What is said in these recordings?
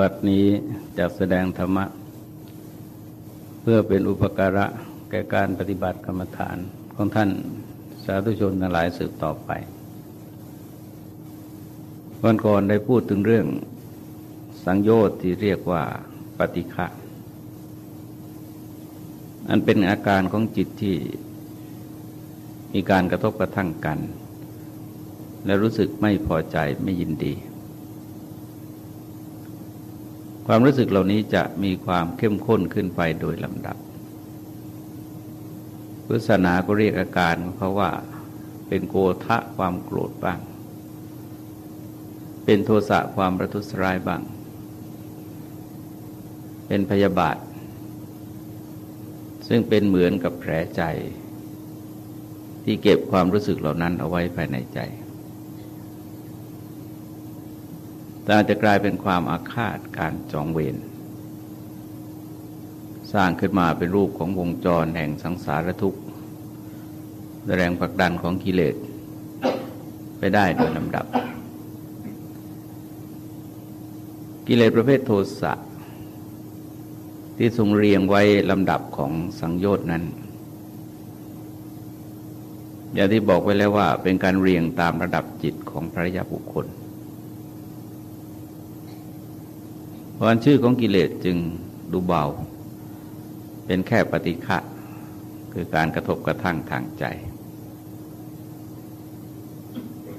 บัดนี้จะแสดงธรรมะ เพื่อเป็นอุปการะแก่การปฏิบัติกรรมฐานของท่านสาธุชนทั้งหลายสืบต่อไป วันก่อนได้พูดถึงเรื่องสังโยชน์ที่เรียกว่าปฏิฆะอันเป็นอาการของจิตที่มีการกระทบกระทั่งกัน และรู้สึกไม่พอใจไม่ยินดี ความรู้สึกเหล่านี้จะมีความเข้มข้นขึ้นไปโดยลำดับพุทธศาสนาก็เรียกอาการเพราะว่า เป็นโกทะความโกรธบ้าง เป็นโทสะความประทุษร้ายบ้าง เป็นพยาบาท ซึ่งเป็นเหมือนกับแผลใจ ที่เก็บความรู้สึกเหล่านั้นเอาไว้ภายในใจ แต่อาจจะกลายเป็นความอาฆาตการจองเวรสร้างขึ้นมาเป็นรูปของวงจรแห่งสังสารทุกข์แรงผลักดันของกิเลสไปได้โดยลำดับ กิเลสประเภทโทสะที่ทรงเรียงไว้ลำดับของสังโยชน์นั้น อย่างที่บอกไว้แล้วว่าเป็นการเรียงตามระดับจิตของพระยาบุคคล เพราะชื่อของกิเลสจึงดูเบา เป็นแค่ปฏิฆะคือการกระทบกระทั่งทางใจ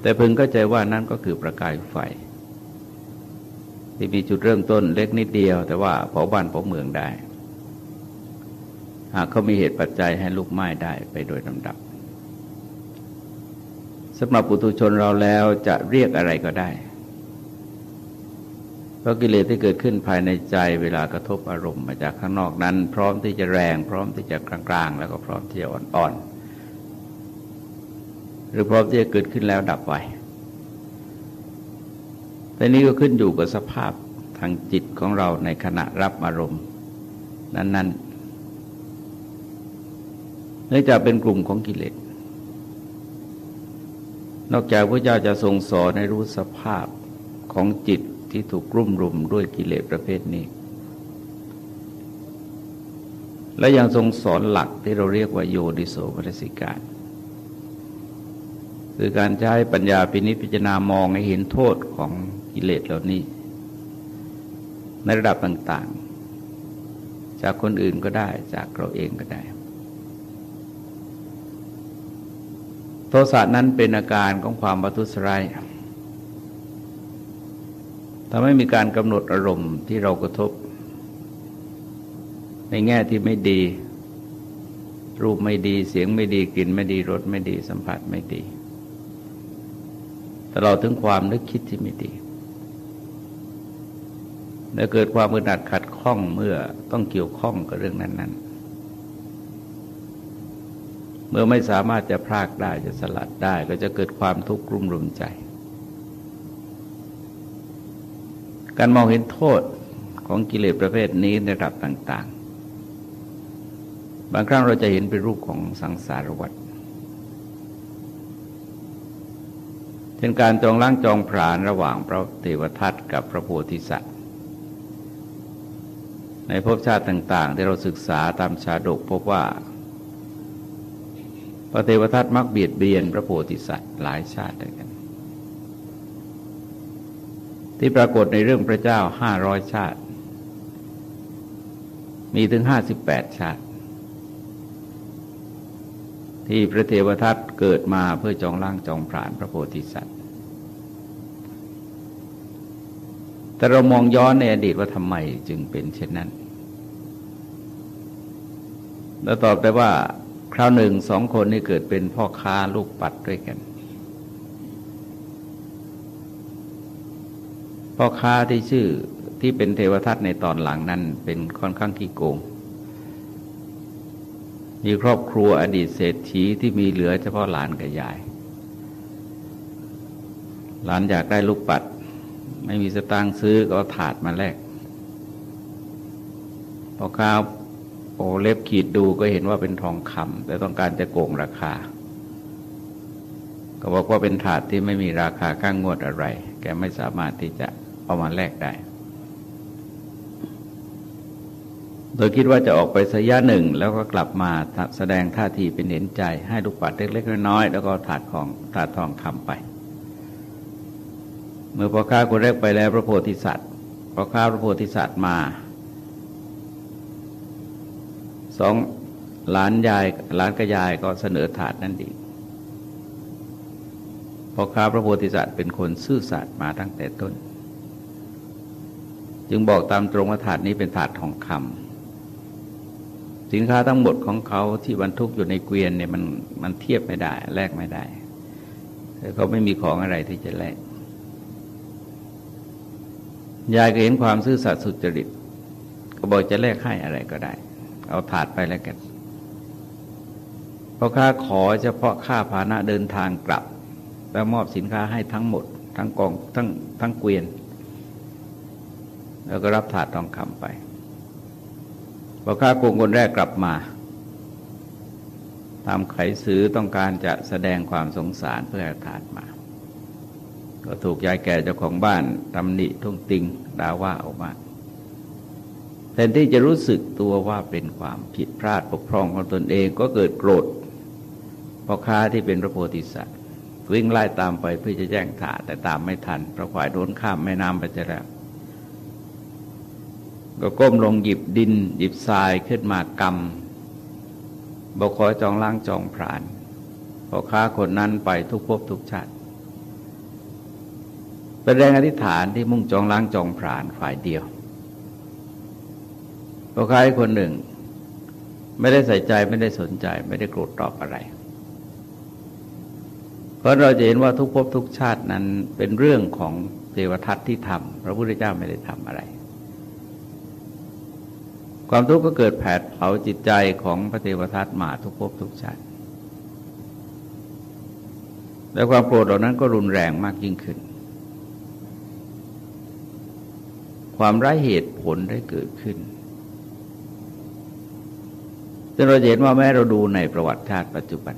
แต่พึงเข้าใจว่านั่นก็คือประกายไฟ ที่มีจุดเริ่มต้นเล็กนิดเดียว แต่ว่าเผาบ้านเผาเมืองได้ หากเขามีเหตุปัจจัยให้ลุกไหม้ได้ไปโดยลำดับสำหรับปุถุชนเราแล้วจะเรียกอะไรก็ได้ ราะกิเลสที่เกิดขึ้นภายในใจเวลากระทบอารมณ์มาจากข้างนอกนั้น พร้อมที่จะแรง พร้อมที่จะกลางๆ แล้วก็พร้อมที่จะอ่อนๆ หรือพร้อมที่จะเกิดขึ้นแล้วดับไปแต่นี้ก็ขึ้นอยู่กับสภาพทางจิตของเราในขณะรับอารมณ์ นั้นๆ เนื่องจากเป็นกลุ่มของกิเลส นอกจากพระเจ้าจะทรงสอนให้รู้สภาพของจิต ที่ถูกรุ่มรุมด้วยกิเลสประเภทนี้ และยังทรงสอนหลักที่เราเรียกว่าโยดิโสมนสิการคือการใช้ปัญญาพินิจพิจารณามองให้เห็นโทษของกิเลสเหล่านี้ ในระดับต่างๆ จากคนอื่นก็ได้จากเราเองก็ได้ โทสะนั้นเป็นอาการของความประทุษร้าย ทำให้มีการกำหนดอารมณ์ที่เรากระทบ ในแง่ที่ไม่ดี รูปไม่ดีเสียงไม่ดีกลิ่นไม่ดีรสไม่ดี สัมผัสไม่ดีตลอดถึงความนึกคิดที่ไม่ดีและเกิดความมืดหัดขัดข้องเมื่อต้องเกี่ยวข้องกับเรื่องนั้น ๆ เมื่อไม่สามารถจะพรากได้จะสลัดได้ก็จะเกิดความทุกข์รุ่มรุมใจ การมองเห็นโทษของกิเลสประเภทนี้ในระดับต่าง ๆ บางครั้งเราจะเห็นเป็นรูปของสังสารวัฏเช่นการจองล้างจองผราญระหว่างพระเทวทัตกับพระโพธิสัตว์ ในภพชาติต่าง ๆ ที่เราศึกษาตามชาดกพบว่า พระเทวทัตมักเบียดเบียนพระโพธิสัตว์หลายชาติด้วยกัน ที่ปรากฏในเรื่องพระเจ้าห้าร้อยชาติ มีถึงห้าสิบแปดชาติ ที่พระเทวทัตเกิดมาเพื่อจองล่างจองผานพระโพธิสัตว์ แต่เรามองย้อนในอดีตว่าทำไมจึงเป็นเช่นนั้น แล้วตอบได้ว่าคราวหนึ่งสองคนนี่เกิดเป็นพ่อค้าลูกปัดด้วยกัน พ่อค้าที่ชื่อที่เป็นเทวทัตในตอนหลังนั้นเป็นค่อนข้างขี้โกง มีครอบครัวอดีตเศรษฐีที่มีเหลือเฉพาะหลานกับยาย หลานอยากได้ลูกปัด ไม่มีสตางค์ซื้อก็ถาดมาแลกพ่อค้าโอเล็บขีดดูก็เห็นว่าเป็นทองคำแต่ต้องการจะโกงราคา ก็บอกว่าเป็นถาดที่ไม่มีราคาข้างงวดอะไร แกไม่สามารถที่จะ เอามาแลกได้ โดยคิดว่าจะออกไปสัยะหนึ่ง แล้วก็กลับมาแสดงท่าทีเป็นเห็นใจ ให้ลูกปัดเล็กๆน้อยๆแล้วก็ถาดของถาดทองคำไป เมื่อพ่อค้าคนแรกไปแล้วพระโพธิสัตว์พ่อค้าพระโพธิสัตว์มาสองหลานยายหลานกับยายก็เสนอถาดนั่นดีพอค้าพระโพธิสัตว์เป็นคนซื่อสัตย์มาตั้งแต่ต้น จึงบอกตามตรงว่าถาดนี้เป็นถาดทองคำสินค้าทั้งหมดของเขาที่บรรทุกอยู่ในเกวียนเนี่ยมันมันเทียบไม่ได้ แลกไม่ได้เขาไม่มีของอะไรที่จะแลกยายก็เห็นความซื่อสัตย์สุจริต ก็บอกจะแลกให้อะไรก็ได้ เอาถาดไปแล้วกันพอค้าขอเฉพาะค่าพาหนะเดินทางกลับ แล้วมอบสินค้าให้ทั้งหมด ทั้งกองทั้งทั้งเกวียน แล้วก็รับถาดทองคำไปพอค้าโกงคนแรกกลับมาตามไขซื้อต้องการจะแสดงความสงสารเพื่อถาดมา ก็ถูกยายแก่เจ้าของบ้านตำหนิทุ่งติงด่าว่าออกมาแทนที่จะรู้สึกตัวว่าเป็นความผิดพลาดปกครองของตนเองก็เกิดโกรธพ่อค้าที่เป็นพระโพธิสัตว์วิ่งไล่ตามไปเพื่อจะแย่งถาแต่ตามไม่ทันเพราะฝ่ายโดนข้ามแม่น้ำไปจะแล้ว ก็ก้มลงหยิบดิน หยิบทรายขึ้นมากำบอกขอจองล้างจองผรานพอค้าคนนั้นไปทุกภพทุกชาติเป็นแรงอธิษฐานที่มุ่งจองล้างจองผรานฝ่ายเดียวพอใครคนหนึ่ง ไม่ได้ใส่ใจไม่ได้สนใจ ไม่ได้โกรธตอบอะไร เพราะเราจะเห็นว่าทุกภพทุกชาตินั้นเป็นเรื่องของเทวทัตที่ทำพระพุทธเจ้าไม่ได้ทำอะไร ความทุกข์ก็เกิดแผดเผาจิตใจของพระเทวทัตมาทุกภพทุกชาติและความโกรธเหล่านั้นก็รุนแรงมากยิ่งขึ้น ความไร้เหตุผลได้เกิดขึ้นจนเราเห็นว่าแม้เราดูในประวัติชาติปัจจุบัน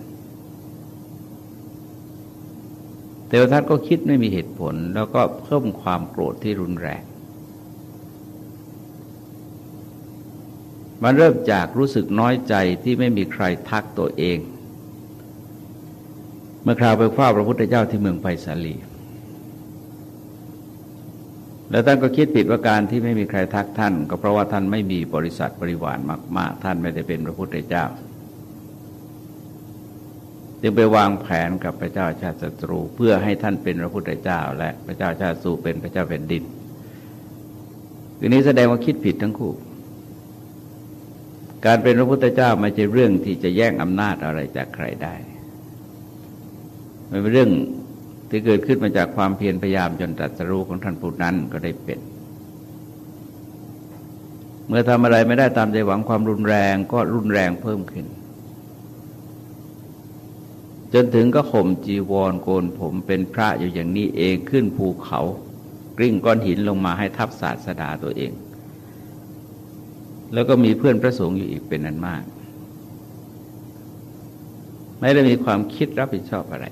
เทวทัตก็คิดไม่มีเหตุผล แล้วก็เพิ่มความโกรธที่รุนแรง มันเริ่มจากรู้สึกน้อยใจที่ไม่มีใครทักตัวเอง เมื่อคราวไปคว้าพระพุทธเจ้าที่เมืองไผ่สาลี แล้วท่านก็คิดผิดว่าการที่ไม่มีใครทักท่าน ก็เพราะว่าท่านไม่มีบริษัทบริวารมาก ๆ ท่านไม่ได้เป็นพระพุทธเจ้า จึงไปวางแผนกับพระเจ้าชาติศัตรูเพื่อให้ท่านเป็นพระพุทธเจ้า และพระเจ้าชาติสูเป็นพระเจ้าแผ่นดินทีนี้แสดงว่าคิดผิดทั้งคู่ การเป็นพระพุทธเจ้าไม่ใช่เรื่องที่จะแย่งอำนาจอะไรจากใครได้ มันเป็นเรื่องที่เกิดขึ้นมาจากความเพียรพยายามจนตรัสรู้ของท่านผู้นั้นก็ได้เป็น เมื่อทำอะไรไม่ได้ตามใจหวังความรุนแรงก็รุนแรงเพิ่มขึ้น จนถึงก็ข่มจีวรโกนผมเป็นพระอยู่อย่างนี้เองขึ้นภูเขากริ่งก้อนหินลงมาให้ทับศาสดาตัวเอง แล้วก็มีเพื่อนพระสงฆ์อยู่อีกเป็นนันมาก ไม่ได้มีความคิดรับผิดชอบอะไร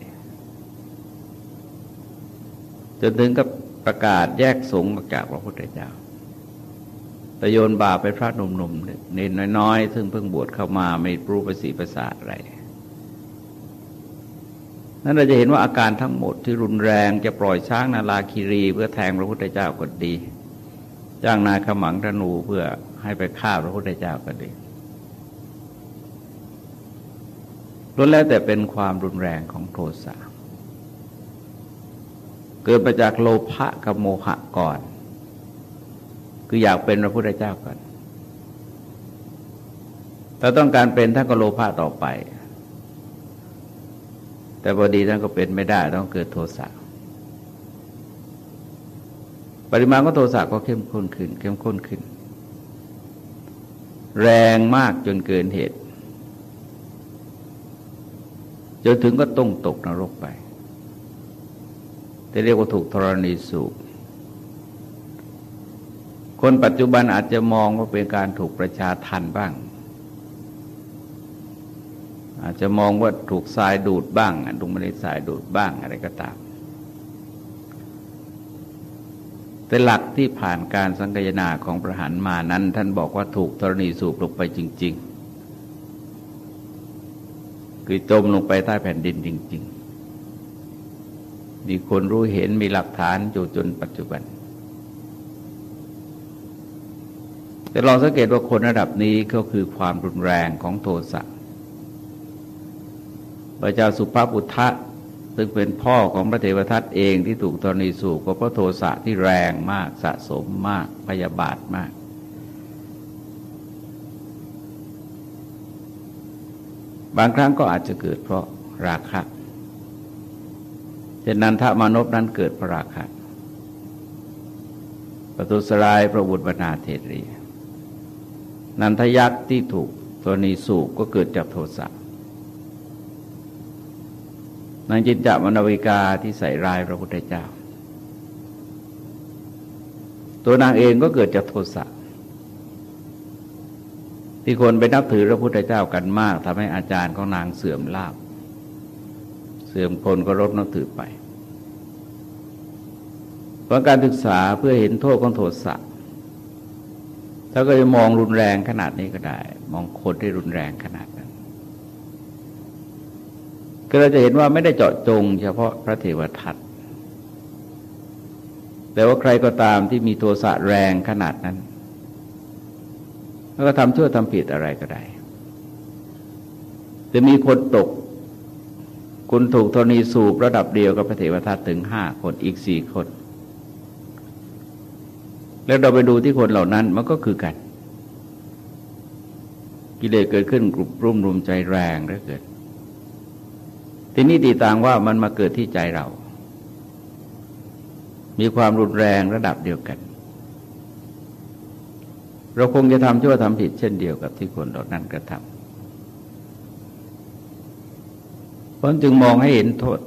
จนถึงกับประกาศแยกสงฆ์ออกจากพระพุทธเจ้าแต่โยนบาปไปพระหนุ่มๆเน้นน้อยๆ ซึ่งเพิ่งบวชเข้ามาไม่รู้ภาษีภาษาอะไร นั้นเราจะเห็นว่าอาการทั้งหมดที่รุนแรงจะปล่อยช้างนาลาคีรี เพื่อแทงพระพุทธเจ้าก็ดี จ้างนายขมังธนูเพื่อ ให้ไปฆ่าพระพุทธเจ้าก็ดีล้วนแล้วแต่เป็นความรุนแรงของโทสะเกิดมาจากโลภะกับโมหะก่อน คืออยากเป็นพระพุทธเจ้าก่อนถ้าต้องการเป็นท่านก็โลภะต่อไป แต่พอดีท่านก็เป็นไม่ได้ต้องเกิดโทสะปริมาณของโทสะก็เข้มข้นขึ้น เข้มข้นขึ้น แรงมากจนเกินเหตุ จนถึงก็ต้องตกนรกไป จะเรียกว่าถูกธรณีสูบคนปัจจุบันอาจจะมองว่าเป็นการถูกประชาทันบ้าง อาจจะมองว่าถูกทรายดูดบ้างถูกไม่ได้ทรายดูดบ้างอะไรก็ตาม แต่หลักที่ผ่านการสังกยนาของประหารมานั้น ท่านบอกว่าถูกธรณีสูบลงไปจริง ๆ คือจมลงไปใต้แผ่นดินจริง ๆ มีคนรู้เห็นมีหลักฐานอยู่จนปัจจุบัน แต่ลองสังเกตว่าคนระดับนี้ก็คือความรุนแรงของโทสะพระเจ้าสุภาพุทธะ ซึ่งเป็นพ่อของพระเทวทัตเองที่ถูกตรณีสูบก็เพราะโทสะที่แรงมากสะสมมากพยาบาทมาก บางครั้งก็อาจจะเกิดเพราะราคะเช่นนันทมานพนั้นเกิดเพราะราคะปตุสรายพระบุตรบรรณาเทรีนันทยักษ์ที่ถูกตัวนีสูบก็เกิดจากโทสะ นางจินจามนาวิกาที่ใส่รายพระพุทธเจ้า ตัวนางเองก็เกิดจากโทสะที่คนไปนับถือพระพุทธเจ้ากันมากทำให้อาจารย์ของนางเสื่อมลาบ เสื่อมคนก็รบนับถือไปเพราะการศึกษาเพื่อเห็นโทษของโทสะถ้าก็จะมองรุนแรงขนาดนี้ก็ได้ มองคนที่รุนแรงขนาด ก็เราจะเห็นว่าไม่ได้เจาะจง เฉพาะพระเทวทัตแต่ว่าใครก็ตามที่มีโทสะแรงขนาดนั้น แล้วก็ทำชั่วทำผิดอะไรก็ได้ จะมีคนตก คุณถูกธนีสูบระดับเดียวกับพระเทวทัตถึงห้าคนอีกสี่คน แล้วเราไปดูที่คนเหล่านั้นมันก็คือกัน กิเลสเกิดขึ้นกลุ่มรุ่มรุมใจแรงแล้วเกิด ทีนี้ตีต่างว่ามันมาเกิดที่ใจเรา มีความรุนแรงระดับเดียวกัน เราคงจะทำชั่วทำผิดเช่นเดียวกับที่คนเหล่านั้นกระทำเพราะจึงมองให้เห็นโทษ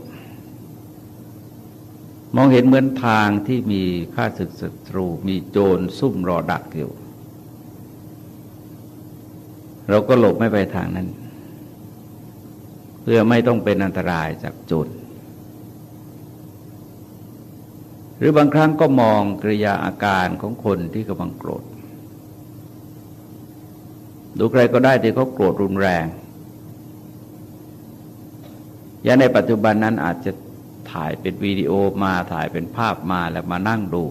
มองเห็นเหมือนทางที่มีข้าศึกศัตรู มีโจรซุ่มรอดักอยู่ เราก็หลบไม่ไปทางนั้น เพื่อไม่ต้องเป็นอันตรายจากโจรหรือบางครั้งก็มองกริยาอาการของคนที่กำลังโกรธ ดูใครก็ได้ที่เขาโกรธรุนแรงย่าในปัจจุบันนั้นอาจจะถ่ายเป็นวิดีโอมาถ่ายเป็นภาพมาแล้วมานั่งดู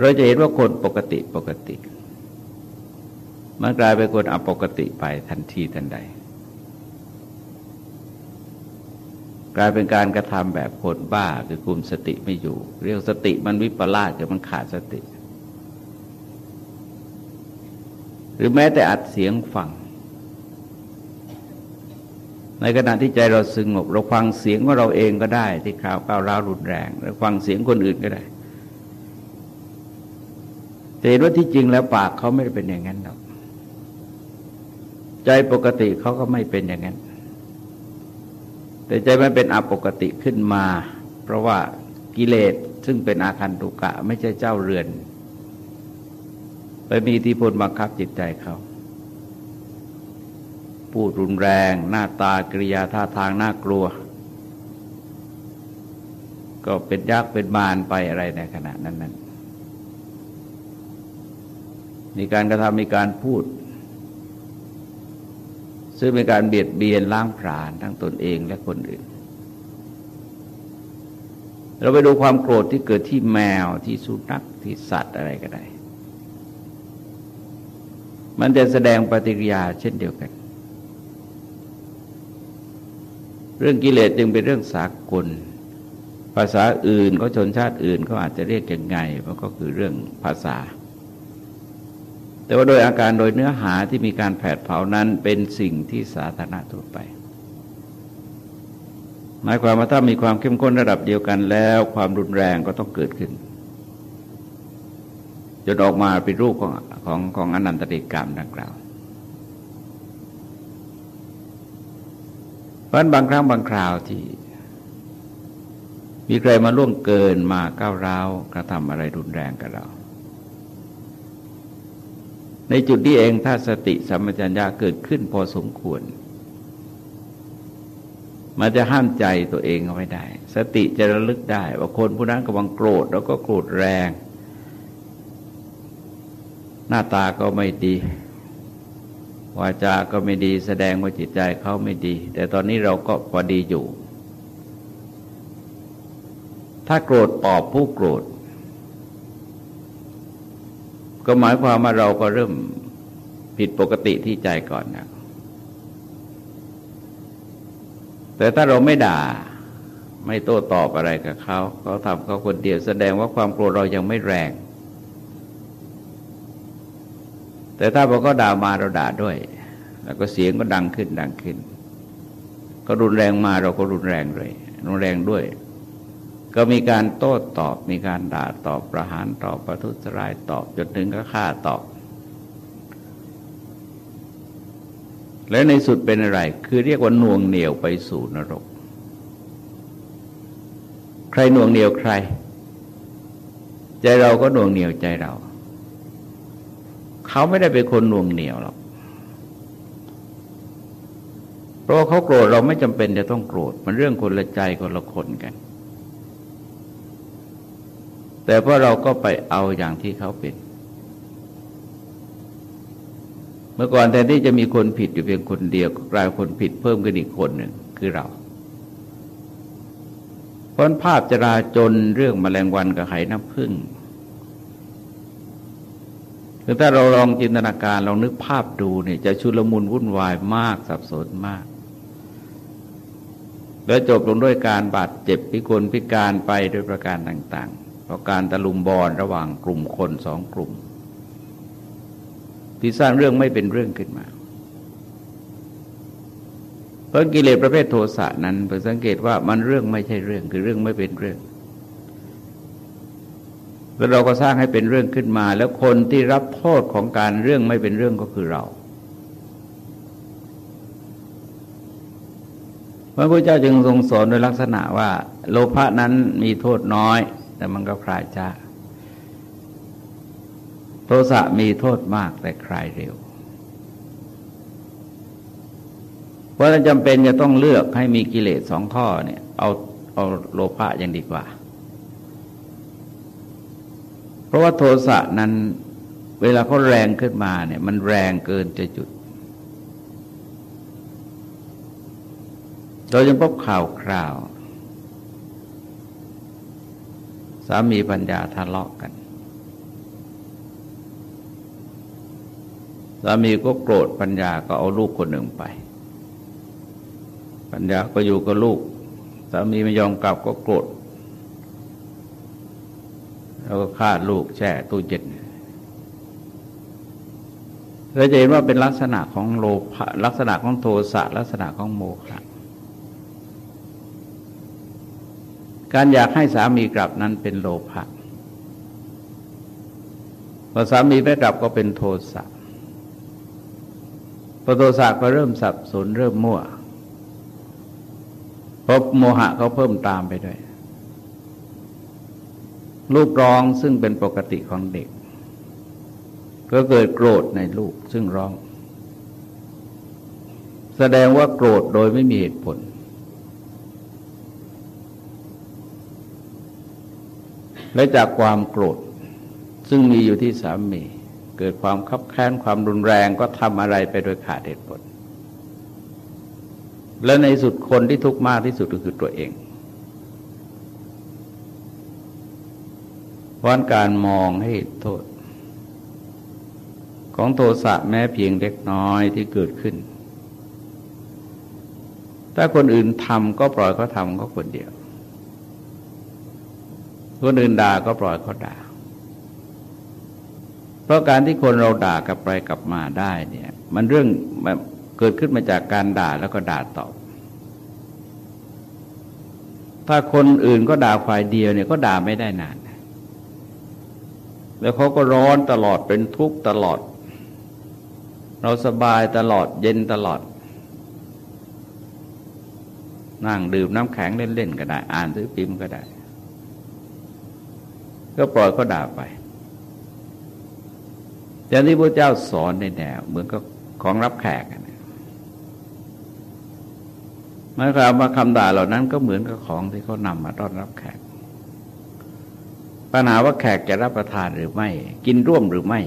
เราจะเห็นว่าคนปกติปกติ มันกลายเป็นคนอปกติไปทันทีทันใด กลายเป็นการกระทำแบบคนบ้าคือคุมสติไม่อยู่ เรียกสติมันวิปลาสคือมันขาดสติ หรือแม้แต่อัดเสียงฟัง ในขณะที่ใจเราสงบเราฟังเสียงของเราเองก็ได้ ที่ข่าวก้าวร้าวรุนแรงหรือฟังเสียงคนอื่นก็ได้แต่เห็นว่าที่จริงแล้วปากเขาไม่ได้เป็นอย่างนั้นหรอก ใจปกติเขาก็ไม่เป็นอย่างนั้น แต่ใจมันเป็นอปกติขึ้นมา เพราะว่ากิเลสซึ่งเป็นอาคันตุกะ ไม่ใช่เจ้าเรือน ไปมีอิทธิพลบังคับจิตใจเขาพูดรุนแรง หน้าตากริยาท่าทางน่ากลัว ก็เป็นยักษ์เป็นมารไปอะไรในขณะนั้นนั้นมีการกระทำมีการพูด ซึ่งเป็นการเบียดเบียนล้างผลาญทั้งตนเองและคนอื่น เราไปดูความโกรธที่เกิดที่แมวที่สุนัขที่สัตว์อะไรก็ได้ มันจะแสดงปฏิกิริยาเช่นเดียวกัน เรื่องกิเลสจึงเป็นเรื่องสากล ภาษาอื่นก็ชนชาติอื่นเขาอาจจะเรียกยังไงมันก็คือเรื่องภาษา แต่ว่าโดยอาการโดยเนื้อหาที่มีการแผดเผานั้นเป็นสิ่งที่สาธารณะทั่วไป หมายความว่าถ้ามีความเข้มข้นระดับเดียวกันแล้ว ความรุนแรงก็ต้องเกิดขึ้นจนออกมาเป็นรูปของของของอนันตริกรรมดังกล่าวเพราะบางครั้งบางคราวที่ มีใครมาล่วงเกินมาก้าวร้าวกระทำอะไรรุนแรงกับเรา ในจุดนี้เองถ้าสติสัมปชัญญะเกิดขึ้นพอสมควร มันจะห้ามใจตัวเองเอาไว้ได้ สติจะระลึกได้ ว่าคนผู้นั้นกำลังโกรธแล้วก็โกรธแรง หน้าตาก็ไม่ดีวาจาก็ไม่ดีแสดงว่าจิตใจเขาไม่ดี แต่ตอนนี้เราก็พอดีอยู่ ถ้าโกรธตอบผู้โกรธ ก็หมายความว่าเราก็เริ่มผิดปกติที่ใจก่อนนะแต่ถ้าเราไม่ด่า ไม่โต้ตอบอะไรกับเขาเขาทำเขาคนเดียวแสดงว่าความโกรธเรายังไม่แรง แต่ถ้าพอก็ด่ามาเราด่าด้วย แล้วก็เสียงก็ดังขึ้นดังขึ้น ก็รุนแรงมาเราก็รุนแรงเลยรุนแรงด้วย ก็มีการโต้ตอบมีการด่าตอบประหารตอบประทุษร้ายตอบจนถึงก็ฆ่าตอบ และในสุดเป็นอะไร คือเรียกว่าน่วงเหนียวไปสู่นรก ใครน่วงเหนียวใคร ใจเราก็น่วงเหนียวใจเรา เขาไม่ได้เป็นคนน่วงเหนียวหรอกเพราะเขาโกรธเราไม่จำเป็นจะต้องโกรธ มันเรื่องคนละใจคนละคนกัน แต่เพราะเราก็ไปเอาอย่างที่เขาเป็น เมื่อก่อนแทนที่จะมีคนผิดอยู่เพียงคนเดียว ก็กลายคนผิดเพิ่มขึ้นอีกคนหนึ่งคือเราเพราะภาพจราจนเรื่องมแมลงวันกับไข่น้ำผึ้งคือถ้าเราลองจินตนาการลองนึกภาพดูเนี่ยจะชุลมุนวุ่นวายมากสับสนมาก แล้วจบลงด้วยการบาดเจ็บพิกลพิการไปด้วยประการต่างาะการตะลุมบอลระหว่างกลุ่มคนสองกลุ่ม ที่สร้างเรื่องไม่เป็นเรื่องขึ้นมา เพราะกิเลสประเภทโทสะนั้นเพื่อสังเกตว่ามันเรื่องไม่ใช่เรื่องคือเรื่องไม่เป็นเรื่องแล้วเราก็สร้างให้เป็นเรื่องขึ้นมา แล้วคนที่รับโทษของการเรื่องไม่เป็นเรื่องก็คือเราพระพุทธเจ้าจึงทรงสอนโดยลักษณะว่า โลภะนั้นมีโทษน้อย แต่มันก็คลายช้าโทสะมีโทษมากแต่คลายเร็ว เพราะฉะนั้นจำเป็นจะต้องเลือกให้มีกิเลสสองข้อเนี่ย เอาเอาโลภะยังดีกว่า เพราะว่าโทสะนั้นเวลาเขาแรงขึ้นมาเนี่ย มันแรงเกินจะจุดเราจะพบข่าวคราว สามีปัญญาทะเลาะกัน สามีก็โกรธปัญญาก็เอาลูกคนหนึ่งไป ปัญญาก็อยู่กับลูก สามีไม่ยอมกลับก็โกรธแล้วก็ฆ่าลูกแช่ตู้เย็นเราจะเห็นว่าเป็นลักษณะของโลภะลักษณะของโทสะลักษณะของโมฆะ การอยากให้สามีกลับนั้นเป็นโลภะพอสามีไม่กลับก็เป็นโทสะพอโทสะก็เริ่มสับสนเริ่มมั่วพราะโมหะเขาเพิ่มตามไปด้วย ลูกร้องซึ่งเป็นปกติของเด็ก ก็เกิดโกรธในลูกซึ่งร้อง แสดงว่าโกรธโดยไม่มีเหตุผล และจากความโกรธ ซึ่งมีอยู่ที่สามี เกิดความคับแค้นความรุนแรงก็ทำอะไรไปโดยขาดเหตุผล และในสุดคนที่ทุกข์มากที่สุดก็คือตัวเองเพราะการมองให้โทษ ของโทสะแม้เพียงเล็กน้อยที่เกิดขึ้น ถ้าคนอื่นทำก็ปล่อยเขาทำก็คนเดียว คนอื่นด่าก็ปล่อยเขาด่า เพราะการที่คนเราด่ากลับไปกลับมาได้เนี่ย มันเรื่องเกิดขึ้นมาจากการด่าแล้วก็ด่าตอบ ถ้าคนอื่นก็ด่าฝ่ายเดียวเนี่ยก็ด่าไม่ได้นาน แล้วเขาก็ร้อนตลอดเป็นทุกข์ตลอด เราสบายตลอดเย็นตลอดนั่งดื่มน้ำแข็งเล่น ๆ ก็ได้ อ่านซื้อพิมพ์ก็ได้ ก็ปล่อยก็ด่าไปอย่ที่พระเจ้าสอนในแนวเหมือนกับของรับแขกหมายความว่าคำด่าเหล่านั้นก็เหมือนกับของที่เขานำมาต้อนรับแขก ปัญหาว่าแขกจะรับประทานหรือไม่ กินร่วมหรือไม่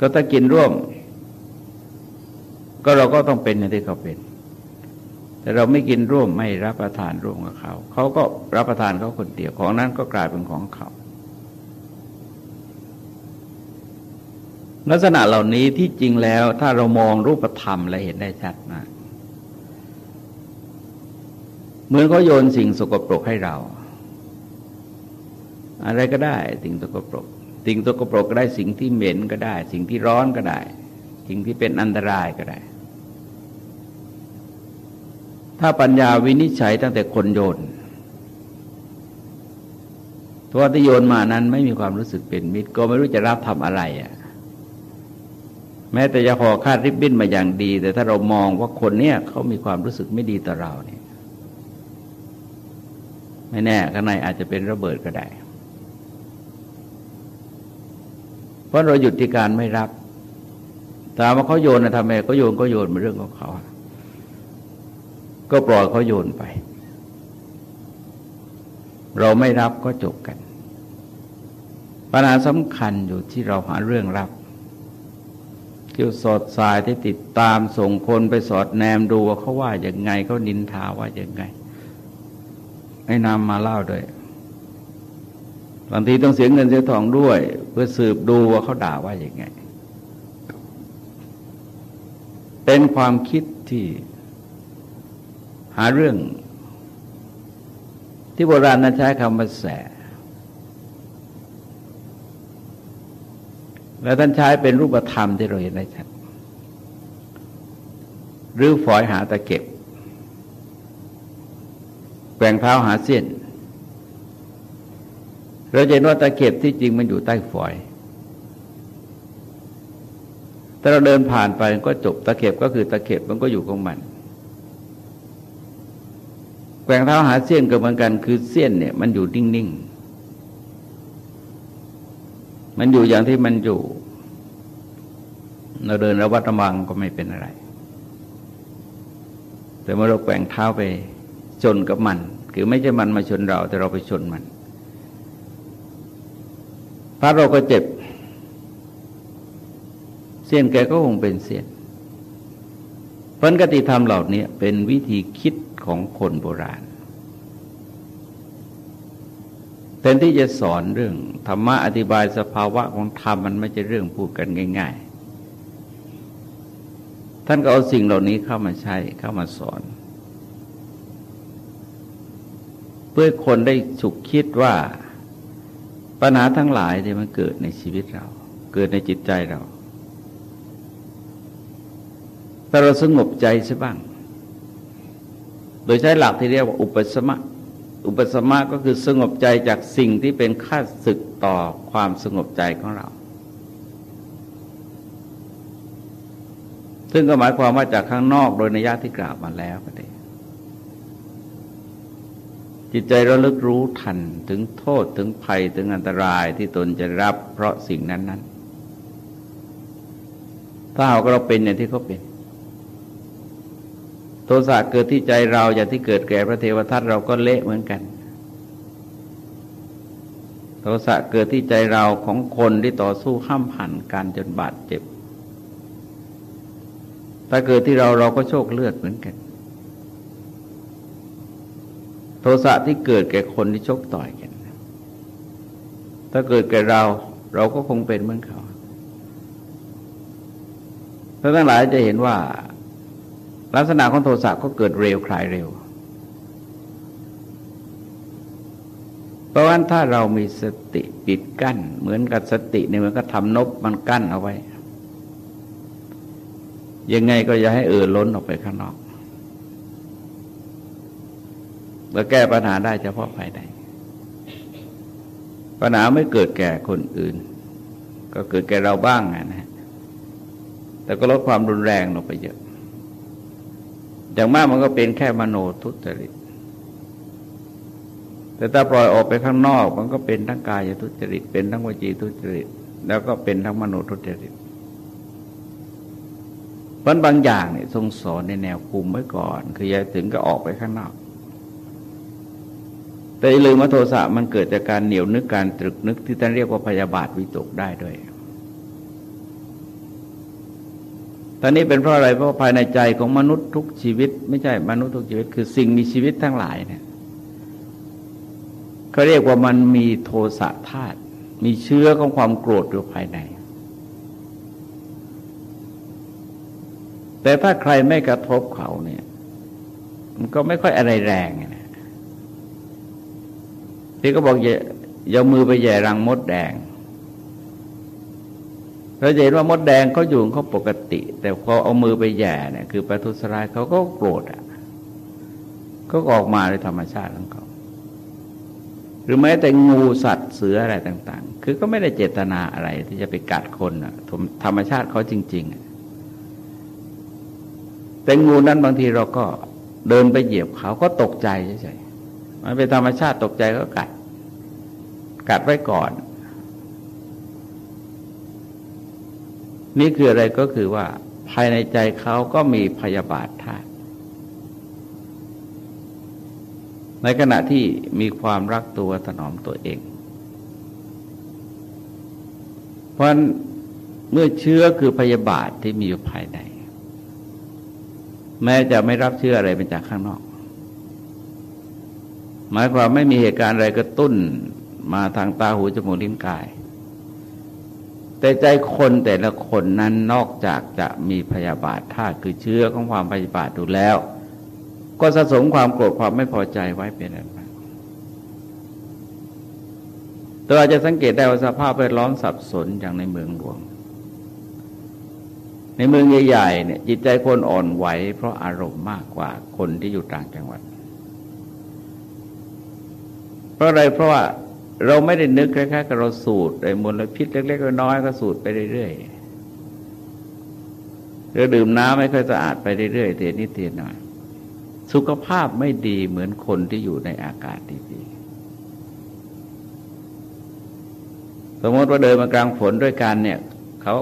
ก็ถ้ากินร่วม ก็เราก็ต้องเป็นอย่างที่เขาเป็น แต่เราไม่กินร่วมไม่รับประทานร่วมกับเขา เขาก็รับประทานเขาคนเดียวของนั้นก็กลายเป็นของเขา ลักษณะเหล่านี้ที่จริงแล้วถ้าเรามองรูปธรรมและเห็นได้ชัดมากเหมือนเขาโยนสิ่งสกปรกให้เรา อะไรก็ได้สิ่งสกปรก สิ่งสกปรกก็ได้สิ่งที่เหม็นก็ได้ สิ่งที่ร้อนก็ได้ สิ่งที่เป็นอันตรายก็ได้ ถ้าปัญญาวินิจฉัยตั้งแต่คนโยนตัวที่โยนมานั้นไม่มีความรู้สึกเป็นมิตร ก็ไม่รู้จะรับทำอะไรอะ แม้แต่จะห่อคาดริบบิ้นมาอย่างดี แต่ถ้าเรามองว่าคนเนี้ยเขามีความรู้สึกไม่ดีต่อเราเนี่ยไม่แน่ข้างในอาจจะเป็นระเบิดก็ได้ เพราะเราหยุดที่การไม่รับถามว่าเขาโยนนะทำไมก็โยนก็โยนเป็นเรื่องของเขา ก็ปล่อยเขาโยนไป เราไม่รับก็จบกัน ปัญหาสำคัญอยู่ที่เราหาเรื่องรับเกี่ยวสอดสายที่ติดตามส่งคนไปสอดแนมดูว่าเขาว่าอย่างไงเขานินทาว่าอย่างไงไอ้นำมาเล่าด้วยบางทีต้องเสียเงินเสียทองด้วย เพื่อสืบดูว่าเขาด่าว่าอย่างไง เป็นความคิดที่ หาเรื่อง ที่โบราณนั้นใช้คำว่าแส แล้วท่านใช้เป็นรูปธรรมที่เราเห็นได้ชัดหรือฝอยหาตะเก็บแกว่งเท้าหาเส้นเราจะเห็นว่าตะเก็บที่จริงมันอยู่ใต้ฝอยถ้าเราเดินผ่านไปก็จบตะเข็บก็คือตะเข็บมันก็อยู่ของมัน แกว่งเท้าหาเส้นก็เหมือนกัน คือเส้นเนี่ยมันอยู่นิ่งๆ มันอยู่อย่างที่มันอยู่ เราเดินระวัดระวังก็ไม่เป็นอะไร แต่เมื่อเราแกว่งเท้าไปชนกับมัน คือไม่ใช่มันมาชนเรา แต่เราไปชนมันพระเราก็เจ็บ เสี้ยนแกก็คงเป็นเสี้ยนพันกติธรรมเหล่านี้เป็นวิธีคิด ของคนโบราณแทนที่จะสอนเรื่องธรรมะอธิบายสภาวะของธรรมมันไม่ใช่เรื่องพูดกันง่าย ๆ ท่านก็เอาสิ่งเหล่านี้เข้ามาใช้เข้ามาสอน เพื่อคนได้ฉุกคิดว่าปัญหาทั้งหลายที่มันเกิดในชีวิตเรา เกิดในจิตใจเรา แต่เราสงบใจใช่บ้าง โดยใช้หลักที่เรียกว่าอุปสมะ อุปสมะก็คือสงบใจจากสิ่งที่เป็นค่าศึกต่อความสงบใจของเรา ซึ่งก็หมายความว่าจากข้างนอกโดยนิยาที่กล่าวมาแล้วก็ได้จิตใจราลึกรู้ทันถึงโทษถึงภัยถึงอันตรายที่ตนจะรับเพราะสิ่งนั้นๆถ้าเราเป็นอย่างที่เขาเป็น สะเกิดที่ใจเราอย่างที่เกิดแก่พระเทวทัตเราก็เละเหมือนกัน โทสะเกิดที่ใจเราของคนที่ต่อสู้ข้ามผ่านการจนบาดเจ็บ ถ้าเกิดที่เราเราก็โชคเลือดเหมือนกัน โทสะที่เกิดแก่คนที่ชกต่อยกัน ถ้าเกิดแก่เราเราก็คงเป็นเหมือนเขาท่านทั้งหลายจะเห็นว่า ลักษณะของโทสะก็เกิดเร็วคลายเร็ว เพราะว่าถ้าเรามีสติปิดกั้น เหมือนกับสติเนี่ยมันก็ทำนบมันกั้นเอาไว้ ยังไงก็อย่าให้เอ่อล้นออกไปข้างนอกแล้วแก้ปัญหาได้เฉพาะภายในปัญหาไม่เกิดแก่คนอื่น ก็เกิดแก่เราบ้างนะแต่ก็ลดความรุนแรงลงไปเยอะ อย่างมากมันก็เป็นแค่มโนทุจริต แต่ถ้าปล่อยออกไปข้างนอก มันก็เป็นทั้งกายทุจริต เป็นทั้งวจีทุจริต แล้วก็เป็นทั้งมโนทุจริตเพราะบางอย่างเนี่ยทรงสอนในแนวคุมไว้ก่อน คืออย่าถึงก็ออกไปข้างนอก แต่ลืมว่าโทสะมันเกิดจากการเหนียวนึกการตรึกนึกที่ท่านเรียกว่าพยาบาทวิตกได้ด้วย ตอนนี้เป็นเพราะอะไรเพราะภายในใจของมนุษย์ทุกชีวิต ไม่ใช่มนุษย์ทุกชีวิต คือสิ่งมีชีวิตทั้งหลายเนี่ยเขาเรียกว่ามันมีโทสะธาตุมีเชื้อของความโกรธอยู่ภายใน แต่ถ้าใครไม่กระทบเขาเนี่ย มันก็ไม่ค่อยอะไรแรงนะที่ก็บอกอย่าอย่ามือไปแย่รังมดแดง เราเห็นว่ามดแดงเขาอยู่เขาปกติ แต่พอเอามือไปแย่เนี่ยคือประทุษร้ายเขาก็โกรธอะก็ออกมาในธรรมชาติของเขาหรือแม้แต่งูสัตว์เสืออะไรต่าง ๆ คือก็ไม่ได้เจตนาอะไรที่จะไปกัดคนอะธรรมชาติเขาจริง ๆ แต่งูนั้นบางทีเราก็เดินไปเหยียบเขาก็ตกใจใช่ๆมันเป็นธรรมชาติตกใจก็กัด กัดไว้ก่อน นี่คืออะไรก็คือว่า ภายในใจเขาก็มีพยาบาทธาตุในขณะที่มีความรักตัวถนอมตัวเอง เพราะเมื่อเชื้อคือพยาบาทที่มีอยู่ภายใน แม้จะไม่รับเชื้ออะไรเป็นจากข้างนอก หมายความไม่มีเหตุการณ์อะไรกระตุ้นมาทางตาหูจมูกลิ้นกาย แต่ใจคนแต่ละคนนั้นนอกจากจะมีพยาบาทท่าคือเชื้อของความพยาบาทดูแล้ว ก็สะสมความโกรธความไม่พอใจไว้เป็นอันมากตัวอาจจะสังเกตได้ว่าสภาพแวดล้อมสับสนอย่างในเมืองหลวง ในเมืองใหญ่ๆเนี่ยจิตใจคนอ่อนไหวเพราะอารมณ์มากกว่าคนที่อยู่ต่างจังหวัด เพราะอะไรเพราะว่า เราไม่ได้นึกคล้ายๆกับเราสูดไอ้มลพิษเล็กๆน้อยๆก็สูดไปเรื่อยๆหรือดื่มน้ำไม่ค่อยสะอาดไปเรื่อยๆเทียนิดเทียนหน่อย สุขภาพไม่ดีเหมือนคนที่อยู่ในอากาศดีๆสมมติว่าเดินมากลางฝนด้วยกันเนี่ยเขา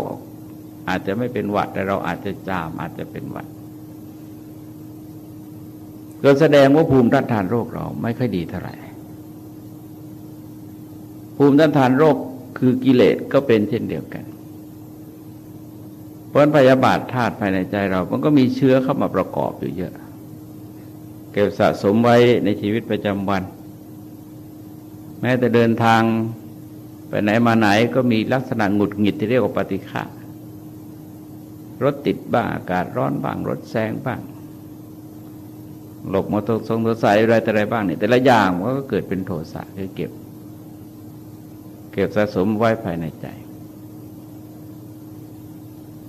อาจจะไม่เป็นหวัดแต่เราอาจจะจามอาจจะเป็นหวัดก็แสดงว่าภูมิต้านทานโรคเราไม่ค่อยดีเท่าไหร่ ภูมิต้านทานโรคคือกิเลสก็เป็นเช่นเดียวกัน เพราะพยาบาทธาตุภายในใจเรา มันก็มีเชื้อเข้ามาประกอบอยู่เยอะ เก็บสะสมไว้ในชีวิตประจำวัน แม้แต่เดินทางไปไหนมาไหนก็มีลักษณะหงุดหงิดที่เรียกว่าปฏิฆะรถติดบ้างอากาศร้อนบ้างรถแซงบ้างหลบมอเตอร์ทรงตัวใสอะไรแต่ไรบ้างเนี่ยแต่ละอย่างมันก็เกิดเป็นโทสะคือเก็บ เก็บสะสมไว้ภายในใจ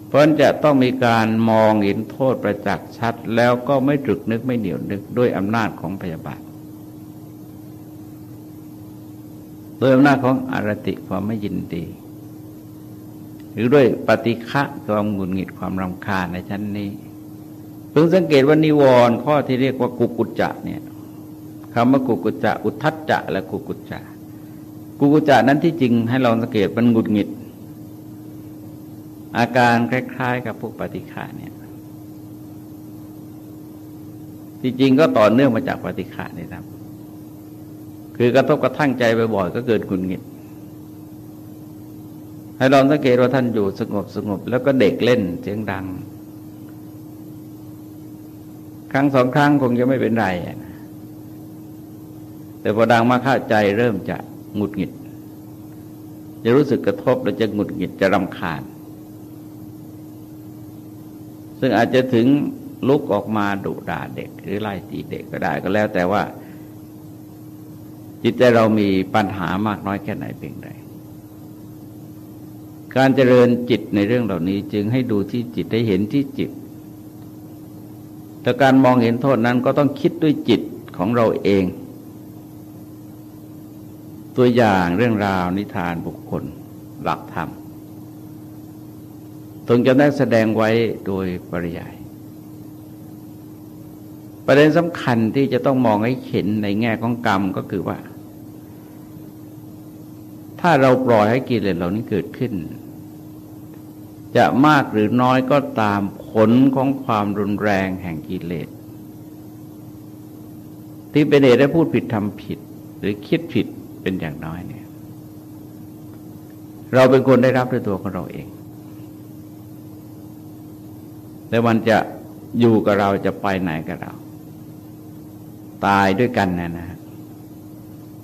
เพราะจะต้องมีการมองเห็นโทษประจักษ์ชัด แล้วก็ไม่ตรึกนึกไม่เหนียวนึกด้วยอำนาจของพยาบาทโดยอำนาจของอารติความไม่ยินดี หรือด้วยปฏิฆะความหงุดหงิดความรำคาญในชั้นนี้เพิ่งสังเกตว่านิวรณ์ข้อที่เรียกว่ากุกุจจะเนี่ยคำว่ากุกุจจะ อุทัจจะและกุกุจจะ กุกุจานั้นที่จริงให้เราสังเกตมันหงุดหงิด อาการคล้ายๆ กับพวกปฏิฆาเนี่ยที่จริงก็ต่อเนื่องมาจากปฏิฆานี่ครับ คือกระทบกระทั่งใจบ่อยๆก็เกิดหงุดหงิดให้ลองสังเกตว่าท่านอยู่สงบสงบแล้วก็เด็กเล่นเสียงดัง ครั้งสองครั้งคงจะไม่เป็นไรแต่พอดังมาเข้าใจเริ่มจะ หงุดหงิด จะรู้สึกกระทบแล้วจะหงุดหงิดจะรำคาญ ซึ่งอาจจะถึงลุกออกมาดุด่าเด็ก หรือไล่ตีเด็กก็ได้ก็แล้วแต่ว่า จิตใจเรามีปัญหามากน้อยแค่ไหนเพียงใดการเจริญจิตในเรื่องเหล่านี้จึงให้ดูที่จิตให้เห็นที่จิต แต่การมองเห็นโทษนั้นก็ต้องคิดด้วยจิตของเราเอง ตัวอย่างเรื่องราวนิทานบุคคลหลักธรรมตรงจะได้แสดงไว้โดยปริยาย ประเด็นสำคัญที่จะต้องมองให้เห็นในแง่ของกรรมก็คือว่า ถ้าเราปล่อยให้กิเลสเหล่านี้เกิดขึ้น จะมากหรือน้อยก็ตามผลของความรุนแรงแห่งกิเลสที่เป็นเหตุได้พูดผิดทำผิด หรือคิดผิด เป็นอย่างน้อยเนี่ย เราเป็นคนได้รับด้วยตัวของเราเองแต่มันจะอยู่กับเราจะไปไหนกับเรา ตายด้วยกันนะนะ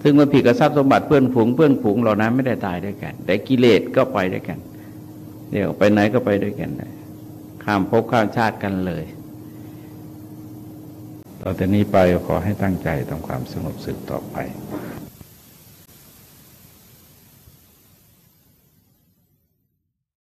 ซึ่งมันผิดกับทรัพย์สมบัติเพื่อนฝูงเพื่อนฝูงเหล่านั้นไม่ได้ตายด้วยกัน แต่กิเลสก็ไปด้วยกัน เดี๋ยวไปไหนก็ไปด้วยกันเลยข้ามภพข้ามชาติกันเลยต่อจากนี้ไปขอให้ตั้งใจทำความสงบสึกต่อไป